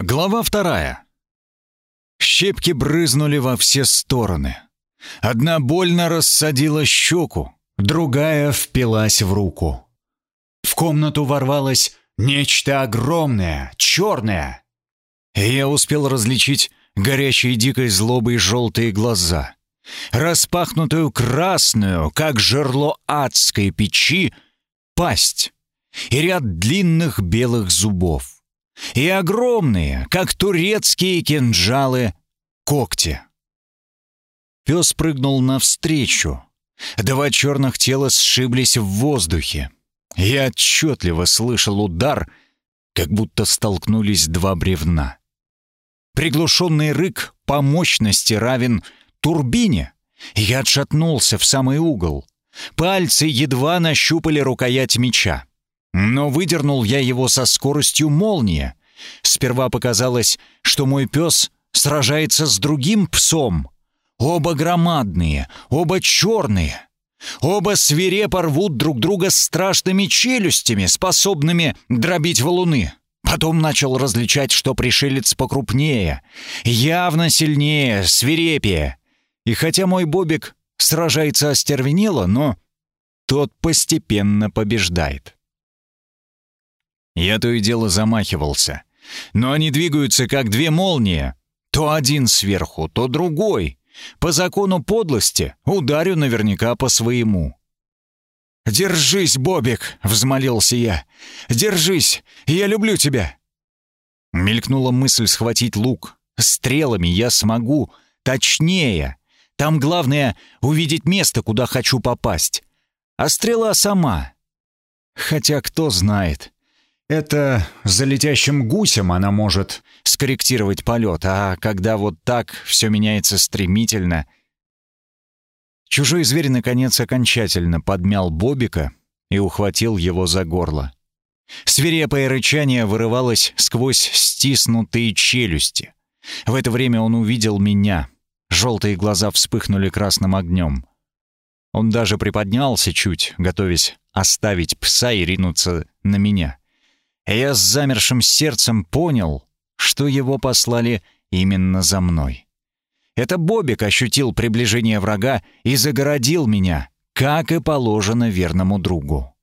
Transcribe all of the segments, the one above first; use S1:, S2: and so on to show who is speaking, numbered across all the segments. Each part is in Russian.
S1: Глава вторая. Щепки брызнули во все стороны. Одна больно рассадила щеку, другая впилась в руку. В комнату ворвалось нечто огромное, черное. И я успел различить горящие дикой злобой желтые глаза, распахнутую красную, как жерло адской печи, пасть и ряд длинных белых зубов и огромные, как турецкие кинжалы, когти. Пес прыгнул навстречу. Два черных тела сшиблись в воздухе. Я отчетливо слышал удар, как будто столкнулись два бревна. Приглушенный рык по мощности равен турбине. Я отшатнулся в самый угол. Пальцы едва нащупали рукоять меча. Но выдернул я его со скоростью молнии. Сперва показалось, что мой пес сражается с другим псом. Оба громадные, оба черные. Оба свирепо рвут друг друга страшными челюстями, способными дробить валуны. Потом начал различать, что пришелец покрупнее, явно сильнее, свирепее. И хотя мой Бобик сражается остервенело, но тот постепенно побеждает. Я то и дело замахивался. Но они двигаются как две молнии. То один сверху, то другой. По закону подлости ударю наверняка по своему. «Держись, Бобик!» — взмолился я. «Держись! Я люблю тебя!» Мелькнула мысль схватить лук. Стрелами я смогу. Точнее. Там главное — увидеть место, куда хочу попасть. А стрела сама. Хотя кто знает. Это за летящим гусем она может скорректировать полет, а когда вот так все меняется стремительно... Чужой зверь, наконец, окончательно подмял Бобика и ухватил его за горло. Свирепое рычание вырывалось сквозь стиснутые челюсти. В это время он увидел меня. Желтые глаза вспыхнули красным огнем. Он даже приподнялся чуть, готовясь оставить пса и ринуться на меня я с замершим сердцем понял, что его послали именно за мной. Это Бобик ощутил приближение врага и загородил меня, как и положено верному другу.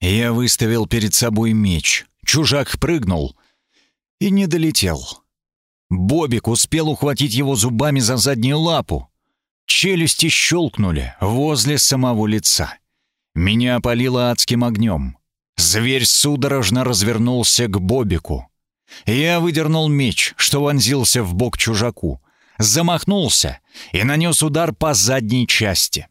S1: Я выставил перед собой меч. Чужак прыгнул и не долетел. Бобик успел ухватить его зубами за заднюю лапу. Челюсти щелкнули возле самого лица. Меня опалило адским огнем. Зверь судорожно развернулся к Бобику. Я выдернул меч, что вонзился в бок чужаку, замахнулся и нанес удар по задней части.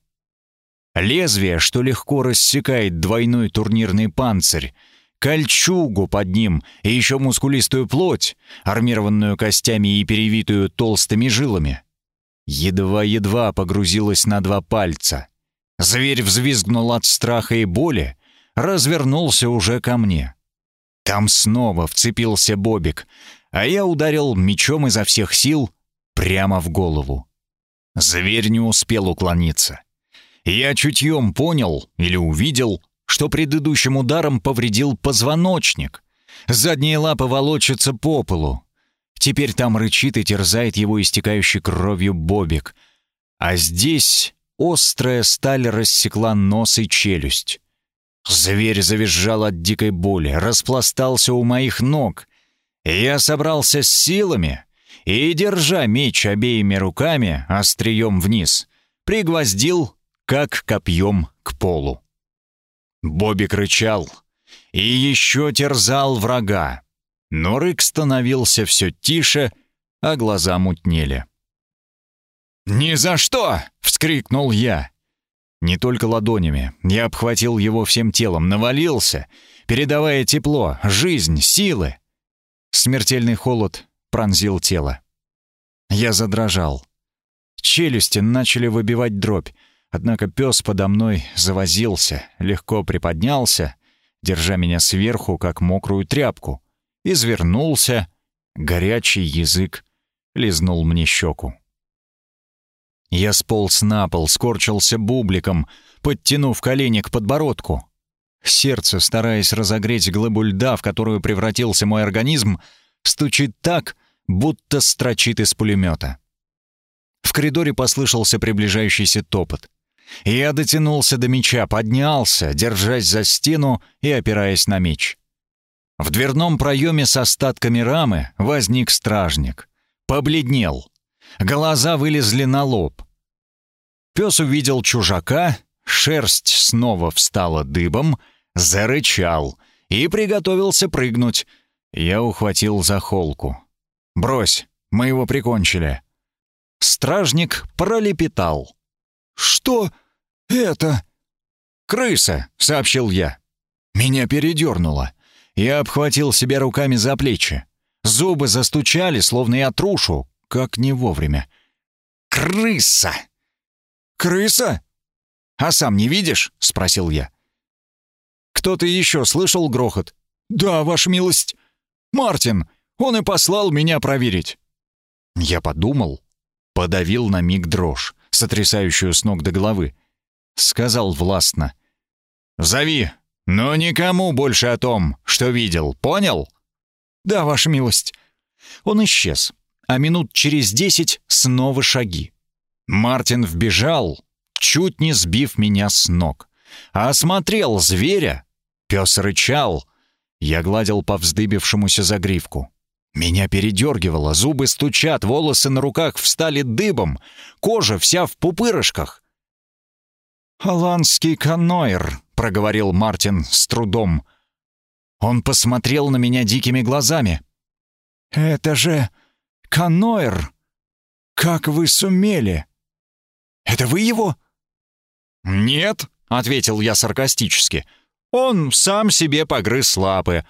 S1: Лезвие, что легко рассекает двойной турнирный панцирь, кольчугу под ним и еще мускулистую плоть, армированную костями и перевитую толстыми жилами. Едва-едва погрузилась на два пальца. Зверь взвизгнул от страха и боли, развернулся уже ко мне. Там снова вцепился Бобик, а я ударил мечом изо всех сил прямо в голову. Зверь не успел уклониться. Я чутьем понял или увидел, что предыдущим ударом повредил позвоночник. Задние лапы волочатся по полу. Теперь там рычит и терзает его истекающий кровью Бобик. А здесь острая сталь рассекла нос и челюсть. Зверь завизжал от дикой боли, распластался у моих ног. Я собрался с силами и, держа меч обеими руками, острием вниз, пригвоздил, как копьем, к полу. Бобик рычал и еще терзал врага, но рык становился все тише, а глаза мутнели. «Ни за что!» — вскрикнул я. Не только ладонями. Я обхватил его всем телом, навалился, передавая тепло, жизнь, силы. Смертельный холод пронзил тело. Я задрожал. Челюсти начали выбивать дробь, однако пес подо мной завозился, легко приподнялся, держа меня сверху, как мокрую тряпку, извернулся, горячий язык лизнул мне щеку. Я сполз на пол, скорчился бубликом, подтянув колени к подбородку. Сердце, стараясь разогреть глыбу льда, в которую превратился мой организм, Стучит так, будто строчит из пулемета. В коридоре послышался приближающийся топот. Я дотянулся до меча, поднялся, держась за стену и опираясь на меч. В дверном проеме с остатками рамы возник стражник. Побледнел. Глаза вылезли на лоб. Пес увидел чужака, шерсть снова встала дыбом, зарычал и приготовился прыгнуть. Я ухватил за холку. «Брось, мы его прикончили». Стражник пролепетал. «Что это?» «Крыса», — сообщил я. Меня передернуло. Я обхватил себя руками за плечи. Зубы застучали, словно я трушу, как не вовремя. «Крыса!» «Крыса? А сам не видишь?» — спросил я. «Кто-то еще слышал грохот?» «Да, ваша милость. Мартин, он и послал меня проверить». Я подумал, подавил на миг дрожь, сотрясающую с ног до головы. Сказал властно. «Зови, но никому больше о том, что видел, понял?» «Да, ваша милость». Он исчез, а минут через десять снова шаги. Мартин вбежал, чуть не сбив меня с ног. А осмотрел зверя. Пес рычал. Я гладил по вздыбившемуся загривку. Меня передергивало, зубы стучат, волосы на руках встали дыбом, кожа вся в пупырышках. «Аланский каноир», — проговорил Мартин с трудом. Он посмотрел на меня дикими глазами. «Это же каноир! Как вы сумели?» Это вы его?» «Нет», — ответил я саркастически. «Он сам себе погрыз лапы,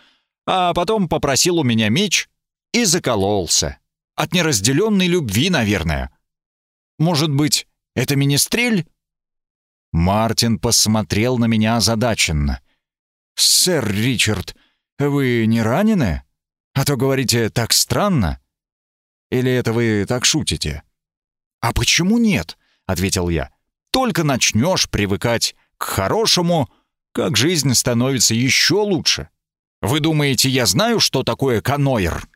S1: а потом попросил у меня меч и закололся. От неразделенной любви, наверное. Может быть, это министрель?» Мартин посмотрел на меня озадаченно. «Сэр Ричард, вы не ранены? А то говорите так странно. Или это вы так шутите?» «А почему нет?» ответил я. «Только начнешь привыкать к хорошему, как жизнь становится еще лучше. Вы думаете, я знаю, что такое каноир?»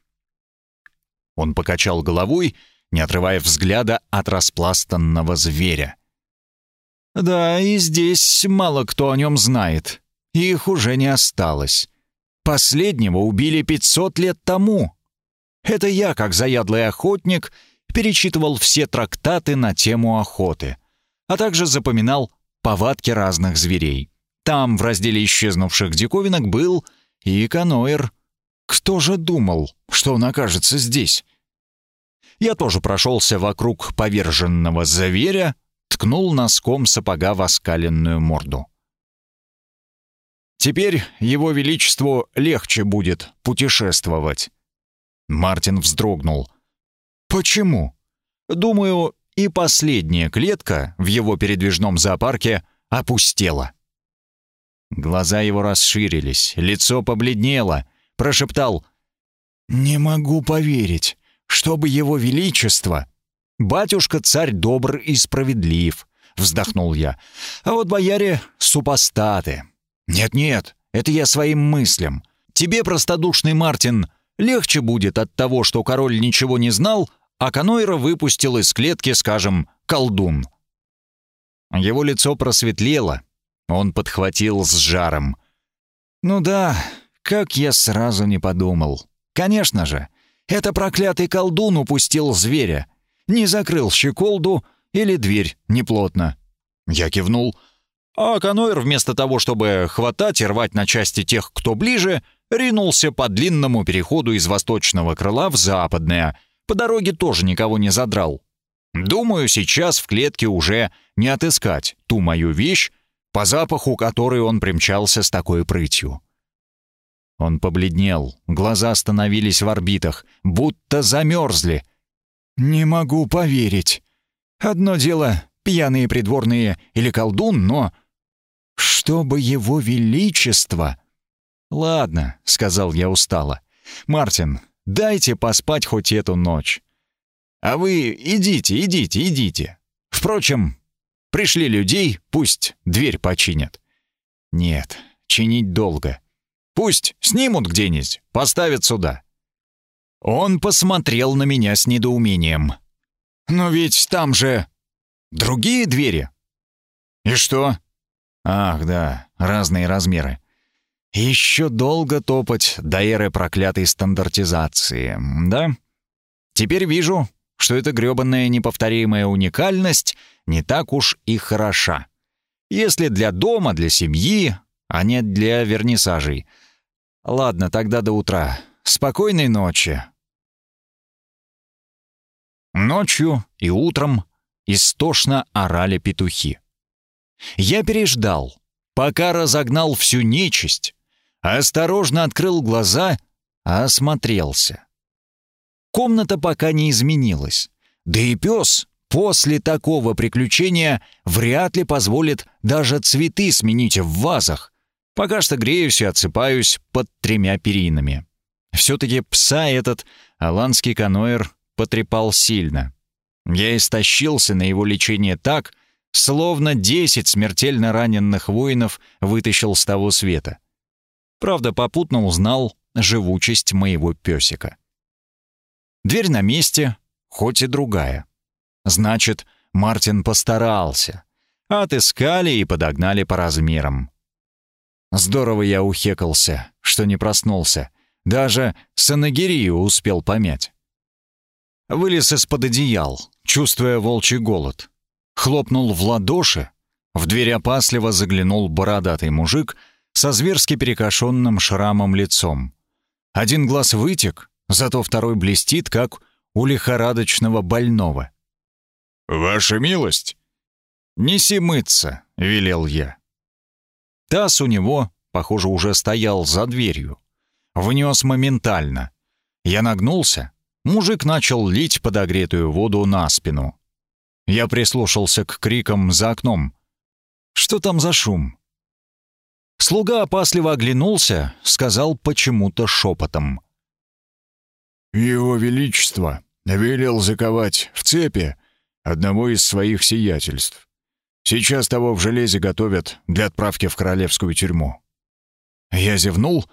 S1: Он покачал головой, не отрывая взгляда от распластанного зверя. «Да, и здесь мало кто о нем знает. Их уже не осталось. Последнего убили 500 лет тому. Это я, как заядлый охотник, перечитывал все трактаты на тему охоты, а также запоминал повадки разных зверей. Там в разделе исчезнувших диковинок был и каноэр. Кто же думал, что он окажется здесь? Я тоже прошелся вокруг поверженного зверя, ткнул носком сапога в оскаленную морду. Теперь его величеству легче будет путешествовать. Мартин вздрогнул. Почему? Думаю, и последняя клетка в его передвижном зоопарке опустела. Глаза его расширились, лицо побледнело, прошептал «Не могу поверить, чтобы его величество...» «Батюшка царь добр и справедлив», — вздохнул я. «А вот бояре — супостаты». «Нет-нет, это я своим мыслям. Тебе, простодушный Мартин, Легче будет от того, что король ничего не знал, а Канойра выпустил из клетки, скажем, колдун. Его лицо просветлело. Он подхватил с жаром. «Ну да, как я сразу не подумал. Конечно же, это проклятый колдун упустил зверя. Не закрыл щеколду или дверь неплотно». Я кивнул. А Канойр вместо того, чтобы хватать и рвать на части тех, кто ближе, — ринулся по длинному переходу из восточного крыла в западное. По дороге тоже никого не задрал. Думаю, сейчас в клетке уже не отыскать ту мою вещь, по запаху которой он примчался с такой прытью. Он побледнел, глаза становились в орбитах, будто замерзли. «Не могу поверить. Одно дело — пьяные придворные или колдун, но... Чтобы его величество...» «Ладно», — сказал я устало. «Мартин, дайте поспать хоть эту ночь. А вы идите, идите, идите. Впрочем, пришли людей, пусть дверь починят». «Нет, чинить долго. Пусть снимут где-нибудь, поставят сюда». Он посмотрел на меня с недоумением. «Но ведь там же другие двери». «И что?» «Ах, да, разные размеры. Еще долго топать до эры проклятой стандартизации, да? Теперь вижу, что эта грёбаная неповторимая уникальность не так уж и хороша. Если для дома, для семьи, а не для вернисажей. Ладно, тогда до утра. Спокойной ночи. Ночью и утром истошно орали петухи. Я переждал, пока разогнал всю нечисть, осторожно открыл глаза, осмотрелся. Комната пока не изменилась, да и пес после такого приключения вряд ли позволит даже цветы сменить в вазах. Пока что греюсь и отсыпаюсь под тремя перинами. Все-таки пса этот аланский каноэр потрепал сильно. Я истощился на его лечение так, словно десять смертельно раненых воинов вытащил с того света. Правда, попутно узнал живучесть моего песика. Дверь на месте, хоть и другая. Значит, Мартин постарался. Отыскали и подогнали по размерам. Здорово я ухекался, что не проснулся. Даже санагирию успел помять. Вылез из-под одеял, чувствуя волчий голод. Хлопнул в ладоши. В дверь опасливо заглянул бородатый мужик со зверски перекошенным шрамом лицом. Один глаз вытек, зато второй блестит, как у лихорадочного больного.
S2: «Ваша милость!»
S1: «Неси мыться», — велел я. Таз у него, похоже, уже стоял за дверью. Внес моментально. Я нагнулся, Мужик начал лить подогретую воду на спину. Я прислушался к крикам за окном. «Что там за шум?» Слуга опасливо оглянулся, сказал почему-то шепотом.
S2: «Его Величество велел заковать в цепи одного из своих сиятельств. Сейчас того в железе готовят для отправки в королевскую тюрьму».
S1: Я зевнул.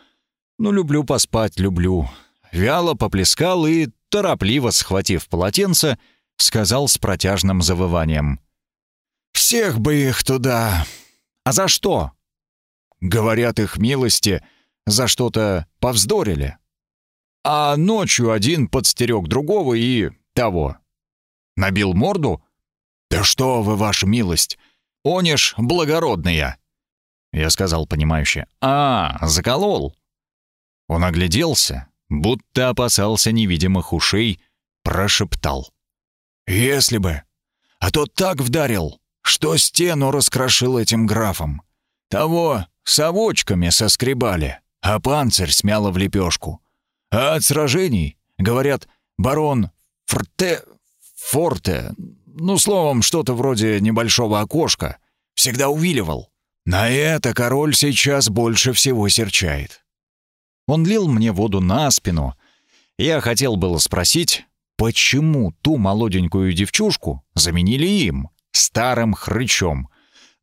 S1: «Ну, люблю поспать, люблю». Вяло поплескал и торопливо схватив полотенце, сказал с протяжным завыванием. «Всех бы их туда!» «А за что?» «Говорят их милости, за что-то повздорили. А ночью один подстерег другого и того. Набил морду? Да что вы, ваша милость! Онеж благородная!» Я сказал понимающе. «А, заколол!» Он огляделся, будто опасался невидимых ушей, прошептал. «Если бы! А то так вдарил, что стену раскрошил этим графом. Того совочками соскребали, а панцирь смяло в лепешку. А от сражений, говорят, барон Форте... Форте, ну, словом, что-то вроде небольшого окошка, всегда увиливал. На это король сейчас больше всего серчает. Он лил мне воду на спину. Я хотел было спросить, почему ту молоденькую девчушку заменили им, старым хрычом.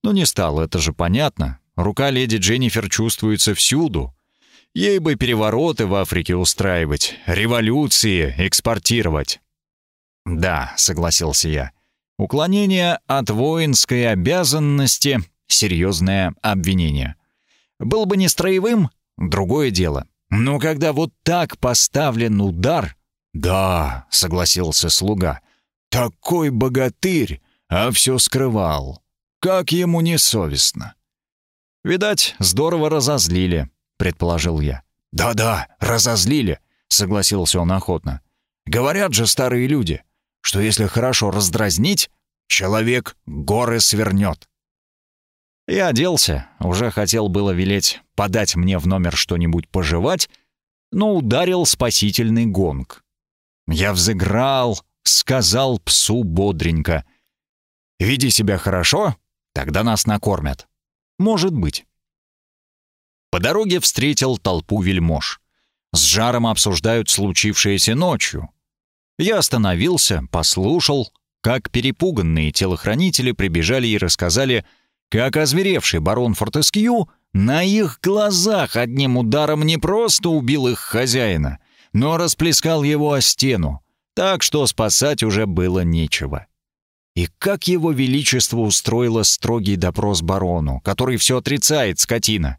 S1: Но не стал, это же понятно. Рука леди Дженнифер чувствуется всюду. Ей бы перевороты в Африке устраивать, революции экспортировать. «Да», — согласился я. «Уклонение от воинской обязанности — серьезное обвинение. Был бы не строевым, другое дело. Но когда вот так поставлен удар... Да, согласился слуга. Такой богатырь, а все скрывал. Как ему не совестно. Видать, здорово разозлили, предположил я. Да-да, разозлили, согласился он охотно. Говорят же старые люди, что если хорошо раздразнить, человек горы свернет. Я оделся, уже хотел было велеть подать мне в номер что-нибудь пожевать, но ударил спасительный гонг. Я взыграл, сказал псу бодренько. «Веди себя хорошо, тогда нас накормят». «Может быть». По дороге встретил толпу вельмож. С жаром обсуждают случившееся ночью. Я остановился, послушал, как перепуганные телохранители прибежали и рассказали, как озверевший барон Фортескью на их глазах одним ударом не просто убил их хозяина, но расплескал его о стену, так что спасать уже было нечего. И как его величество устроило строгий допрос барону, который все отрицает, скотина.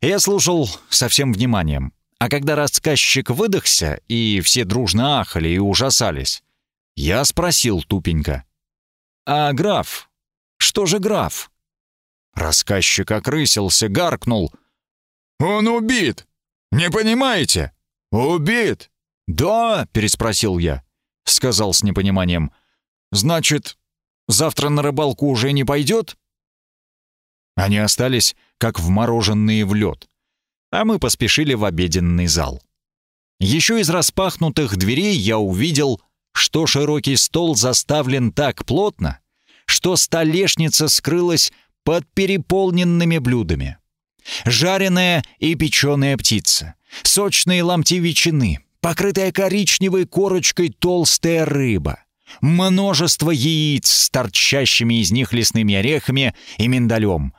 S1: Я слушал со всем вниманием, а когда рассказчик выдохся, и все дружно ахали и ужасались, я спросил тупенько. «А граф? Что же граф?» Рассказчик окрысился, гаркнул.
S2: «Он убит! Не понимаете? Убит!»
S1: «Да?» — переспросил я. Сказал с непониманием. «Значит, завтра на рыбалку уже не пойдет?» Они остались, как вмороженные в лед, а мы поспешили в обеденный зал. Еще из распахнутых дверей я увидел, что широкий стол заставлен так плотно, что столешница скрылась под переполненными блюдами. Жареная и печеная птица, сочные ломти ветчины, покрытая коричневой корочкой толстая рыба, множество яиц с торчащими из них лесными орехами и миндалем.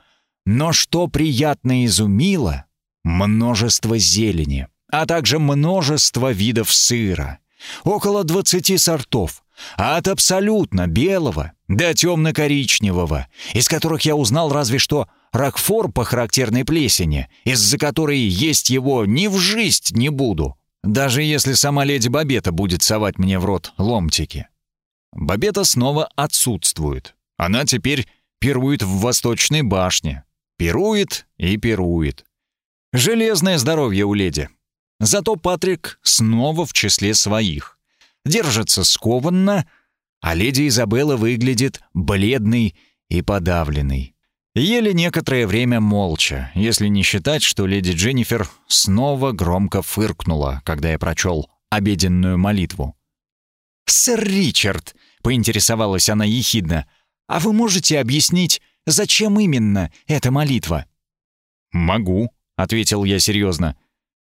S1: Но что приятно изумило — множество зелени, а также множество видов сыра. Около 20 сортов, от абсолютно белого до темно-коричневого, из которых я узнал разве что ракфор по характерной плесени, из-за которой есть его ни в жизнь не буду, даже если сама леди Бабета будет совать мне в рот ломтики. Бабета снова отсутствует. Она теперь пирует в Восточной башне. Пирует и пирует. Железное здоровье у леди. Зато Патрик снова в числе своих. Держится скованно, а леди Изабелла выглядит бледной и подавленной. Ели некоторое время молча, если не считать, что леди Дженнифер снова громко фыркнула, когда я прочел обеденную молитву. «Сэр Ричард», — поинтересовалась она ехидно, «а вы можете объяснить, зачем именно эта молитва?» «Могу», — ответил я серьезно.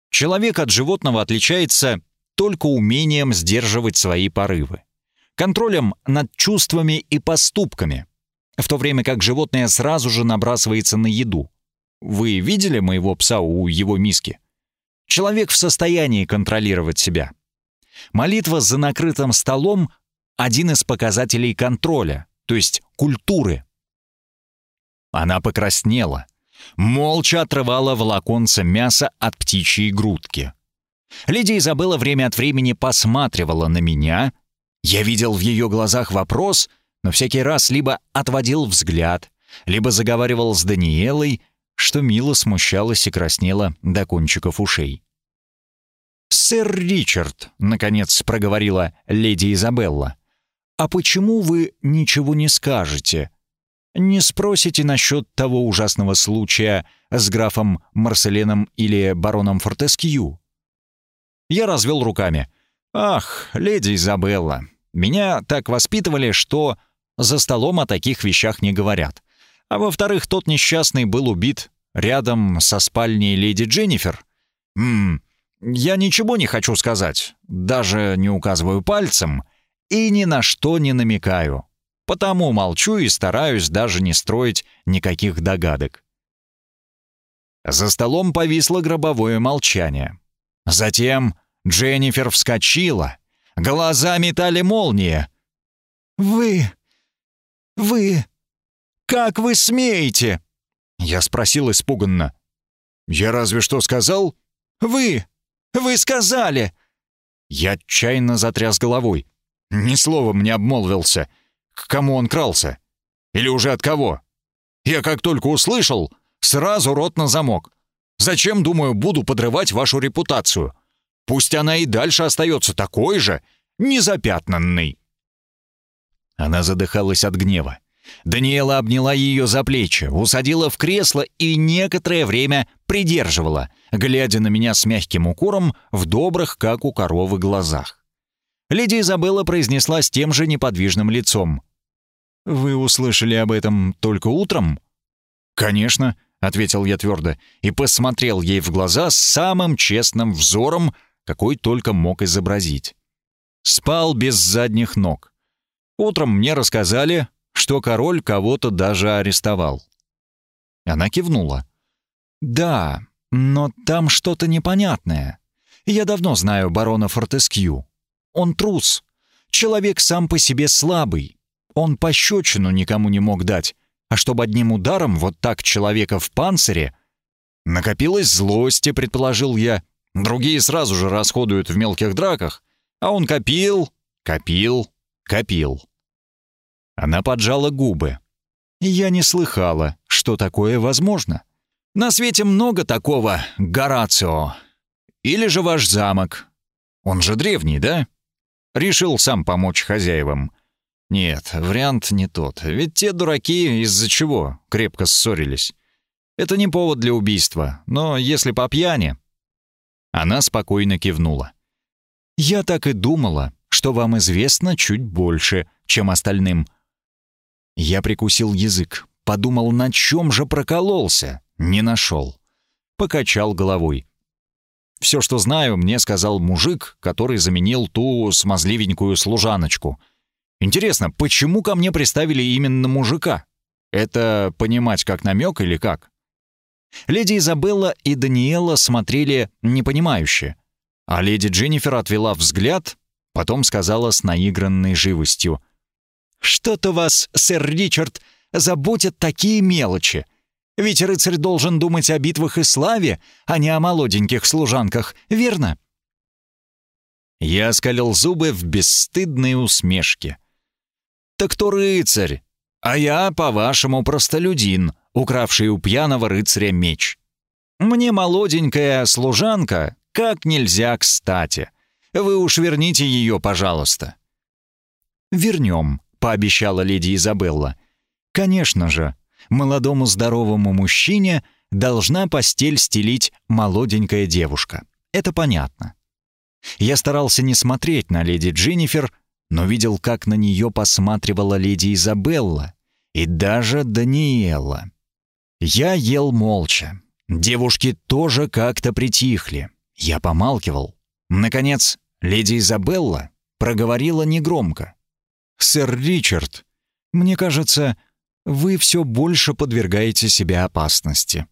S1: «Человек от животного отличается только умением сдерживать свои порывы, контролем над чувствами и поступками» в то время как животное сразу же набрасывается на еду. Вы видели моего пса у его миски? Человек в состоянии контролировать себя. Молитва за накрытым столом — один из показателей контроля, то есть культуры. Она покраснела, молча отрывала волоконце мяса от птичьей грудки. Леди Изабелла время от времени посматривала на меня. Я видел в ее глазах вопрос — но всякий раз либо отводил взгляд, либо заговаривал с Даниэлой, что мило смущалось и краснело до кончиков ушей. «Сэр Ричард», — наконец проговорила леди Изабелла, «а почему вы ничего не скажете? Не спросите насчет того ужасного случая с графом Марселеном или бароном Фортескью?» Я развел руками. «Ах, леди Изабелла, меня так воспитывали, что за столом о таких вещах не говорят. А во-вторых, тот несчастный был убит рядом со спальней леди Дженнифер. Ммм, я ничего не хочу сказать, даже не указываю пальцем и ни на что не намекаю. Потому молчу и стараюсь даже не строить никаких догадок. За столом повисло гробовое молчание. Затем Дженнифер вскочила. Глаза метали молнии. «Вы «Вы... как вы смеете?» Я спросил испуганно. «Я разве что сказал?» «Вы... вы сказали!» Я отчаянно затряс головой. Ни словом не обмолвился. К кому он крался? Или уже от кого? Я как только услышал, сразу рот на замок. Зачем, думаю, буду подрывать вашу репутацию? Пусть она и дальше остается такой же, незапятнанной. Она задыхалась от гнева. Даниэла обняла ее за плечи, усадила в кресло и некоторое время придерживала, глядя на меня с мягким укором в добрых, как у коровы, глазах. Леди Изабелла произнесла с тем же неподвижным лицом. «Вы услышали об этом только утром?» «Конечно», — ответил я твердо и посмотрел ей в глаза с самым честным взором, какой только мог изобразить. Спал без задних ног. Утром мне рассказали, что король кого-то даже арестовал. Она кивнула. «Да, но там что-то непонятное. Я давно знаю барона Фортескью. Он трус. Человек сам по себе слабый. Он пощечину никому не мог дать. А чтобы одним ударом вот так человека в панцире... Накопилось злости, предположил я. Другие сразу же расходуют в мелких драках. А он копил, копил, копил. Она поджала губы. Я не слыхала, что такое возможно. На свете много такого, Горацио. Или же ваш замок. Он же древний, да? Решил сам помочь хозяевам. Нет, вариант не тот. Ведь те дураки из-за чего крепко ссорились. Это не повод для убийства, но если по пьяни... Она спокойно кивнула. «Я так и думала, что вам известно чуть больше, чем остальным». Я прикусил язык, подумал, на чем же прокололся, не нашел. Покачал головой. Все, что знаю, мне сказал мужик, который заменил ту смазливенькую служаночку. Интересно, почему ко мне приставили именно мужика? Это понимать как намек или как? Леди Изабелла и Даниэла смотрели непонимающе, а леди Дженнифер отвела взгляд, потом сказала с наигранной живостью. «Что-то вас, сэр Ричард, заботят такие мелочи. Ведь рыцарь должен думать о битвах и славе, а не о молоденьких служанках, верно?» Я оскалил зубы в бесстыдной усмешке. «Так кто рыцарь? А я, по-вашему, простолюдин, укравший у пьяного рыцаря меч. Мне молоденькая служанка как нельзя кстати. Вы уж верните ее, пожалуйста». «Вернем», — пообещала леди Изабелла. «Конечно же, молодому здоровому мужчине должна постель стелить молоденькая девушка. Это понятно. Я старался не смотреть на леди Дженнифер, но видел, как на нее посматривала леди Изабелла и даже Даниэла. Я ел молча. Девушки тоже как-то притихли. Я помалкивал. Наконец, леди Изабелла проговорила негромко. «Сэр Ричард, мне кажется, вы все больше подвергаете себя опасности.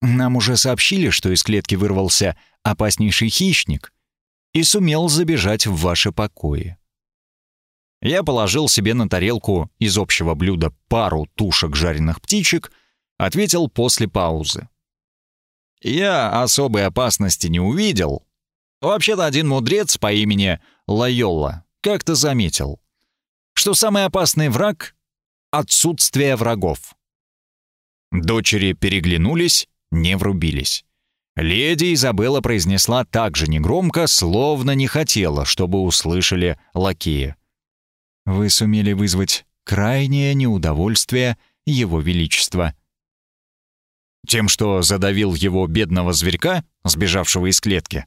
S1: Нам уже сообщили, что из клетки вырвался опаснейший хищник и сумел забежать в ваши покои. Я положил себе на тарелку из общего блюда пару тушек жареных птичек, ответил после паузы. Я особой опасности не увидел. Вообще-то один мудрец по имени Лайолла как-то заметил, что самый опасный враг отсутствие врагов. Дочери переглянулись, не врубились. Леди Изабелла произнесла так же негромко, словно не хотела, чтобы услышали лакея. «Вы сумели вызвать крайнее неудовольствие Его Величества». «Тем, что задавил его бедного зверька, сбежавшего из клетки?»